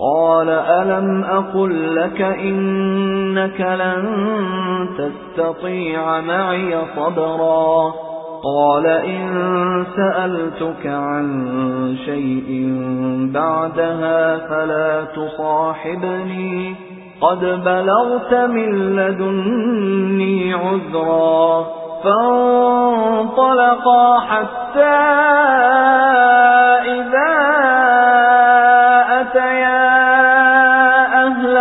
قال ألم أقل لك إنك لن تستطيع معي صبرا قال إن سألتك عن شيء بعدها فلا تصاحبني قد بلغت من لدني عذرا فانطلقا حتى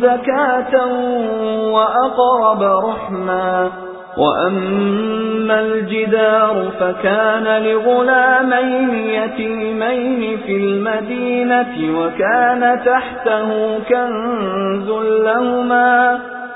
زكاة وأقرب رحما وأما الجدار فكان لغلامين يتيمين في المدينة وكان تحته كنز لهما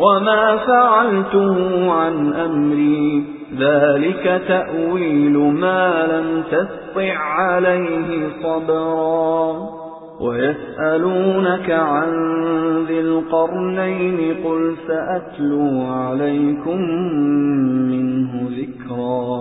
وَمَا فَعَلْتُهُ عَن أَمْرِي. ذَلِكَ تَأْوِيلُ مَا لَمْ تَسْطِع عَلَيْهِ صَبْرًا. وَيَسْأَلُونَكَ عَن ذِي الْقَرْنَيْنِ قُلْ سَأَتْلُو عَلَيْكُم مِّنْهُ ذِكْرًا.